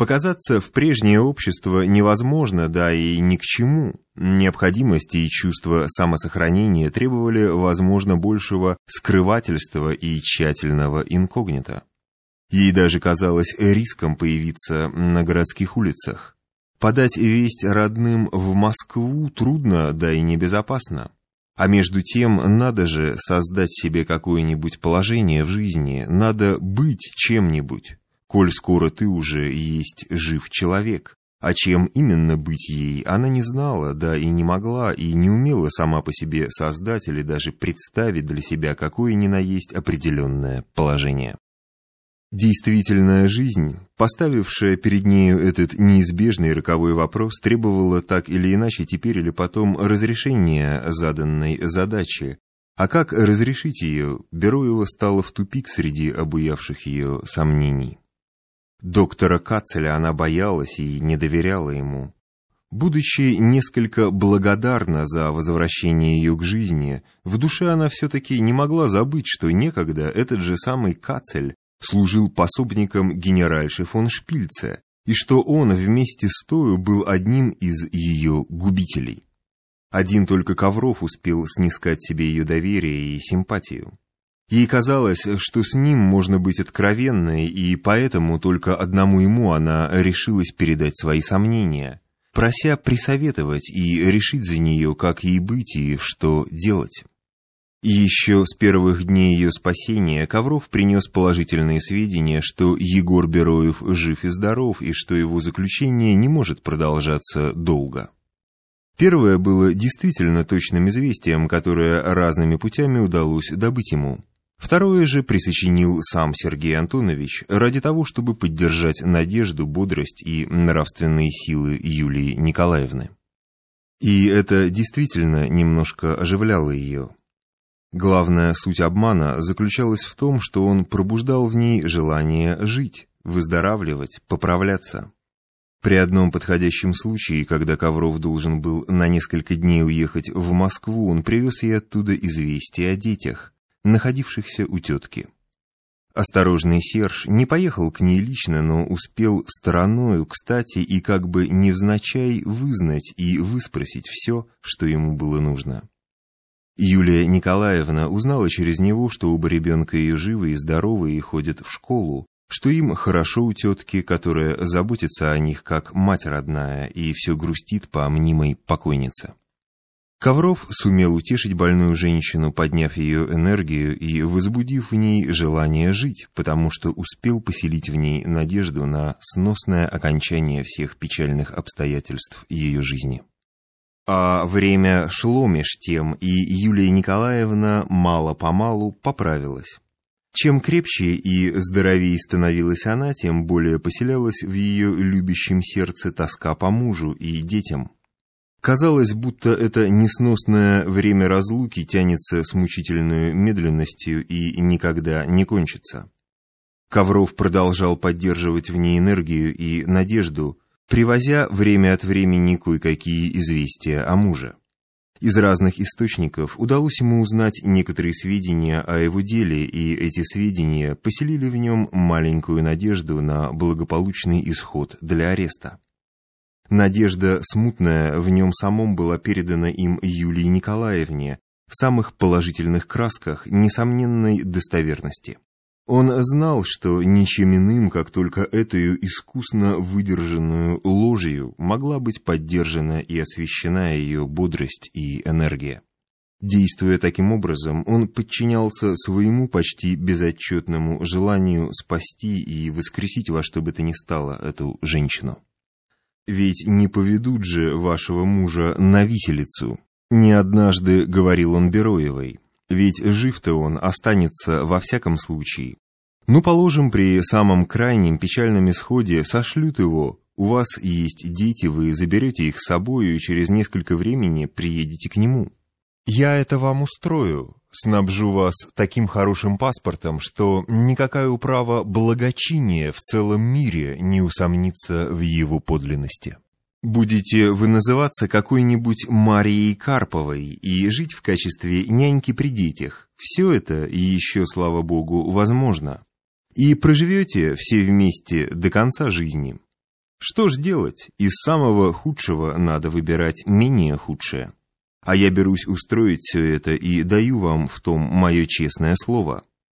Показаться в прежнее общество невозможно, да и ни к чему. Необходимости и чувство самосохранения требовали, возможно, большего скрывательства и тщательного инкогнито. Ей даже казалось риском появиться на городских улицах. Подать весть родным в Москву трудно, да и небезопасно. А между тем, надо же создать себе какое-нибудь положение в жизни, надо быть чем-нибудь коль скоро ты уже есть жив человек. А чем именно быть ей, она не знала, да и не могла, и не умела сама по себе создать или даже представить для себя какое ни на есть определенное положение. Действительная жизнь, поставившая перед нею этот неизбежный роковой вопрос, требовала так или иначе теперь или потом разрешения заданной задачи, а как разрешить ее, Бероева стала в тупик среди обуявших ее сомнений. Доктора Кацеля она боялась и не доверяла ему. Будучи несколько благодарна за возвращение ее к жизни, в душе она все-таки не могла забыть, что некогда этот же самый Кацель служил пособником генеральши фон Шпильце, и что он вместе с Тою был одним из ее губителей. Один только Ковров успел снискать себе ее доверие и симпатию. Ей казалось, что с ним можно быть откровенной, и поэтому только одному ему она решилась передать свои сомнения, прося присоветовать и решить за нее, как ей быть и что делать. И еще с первых дней ее спасения Ковров принес положительные сведения, что Егор Бероев жив и здоров, и что его заключение не может продолжаться долго. Первое было действительно точным известием, которое разными путями удалось добыть ему. Второе же присочинил сам Сергей Антонович ради того, чтобы поддержать надежду, бодрость и нравственные силы Юлии Николаевны. И это действительно немножко оживляло ее. Главная суть обмана заключалась в том, что он пробуждал в ней желание жить, выздоравливать, поправляться. При одном подходящем случае, когда Ковров должен был на несколько дней уехать в Москву, он привез ей оттуда известие о детях, находившихся у тетки. Осторожный Серж не поехал к ней лично, но успел стороною, кстати, и как бы невзначай вызнать и выспросить все, что ему было нужно. Юлия Николаевна узнала через него, что оба ребенка ее живы и здоровы и ходят в школу, что им хорошо у тетки, которая заботится о них как мать родная и все грустит по мнимой покойнице. Ковров сумел утешить больную женщину, подняв ее энергию и возбудив в ней желание жить, потому что успел поселить в ней надежду на сносное окончание всех печальных обстоятельств ее жизни. А время шло меж тем, и Юлия Николаевна мало-помалу поправилась. Чем крепче и здоровее становилась она, тем более поселялась в ее любящем сердце тоска по мужу и детям. Казалось, будто это несносное время разлуки тянется с мучительной медленностью и никогда не кончится. Ковров продолжал поддерживать в ней энергию и надежду, привозя время от времени кое-какие известия о муже. Из разных источников удалось ему узнать некоторые сведения о его деле, и эти сведения поселили в нем маленькую надежду на благополучный исход для ареста. Надежда смутная в нем самом была передана им Юлии Николаевне в самых положительных красках несомненной достоверности. Он знал, что ничем иным, как только эту искусно выдержанную ложью, могла быть поддержана и освещена ее бодрость и энергия. Действуя таким образом, он подчинялся своему почти безотчетному желанию спасти и воскресить во что бы то ни стало эту женщину. Ведь не поведут же вашего мужа на виселицу. Не однажды говорил он Бероевой. Ведь жив-то он останется во всяком случае. Ну, положим, при самом крайнем печальном исходе сошлют его. У вас есть дети, вы заберете их с собой и через несколько времени приедете к нему. Я это вам устрою, снабжу вас таким хорошим паспортом, что никакая управа благочиния в целом мире не усомнится в его подлинности. Будете вы называться какой-нибудь Марией Карповой и жить в качестве няньки при детях. Все это, еще, слава богу, возможно. И проживете все вместе до конца жизни. Что ж делать? Из самого худшего надо выбирать менее худшее. А я берусь устроить все это и даю вам в том мое честное слово.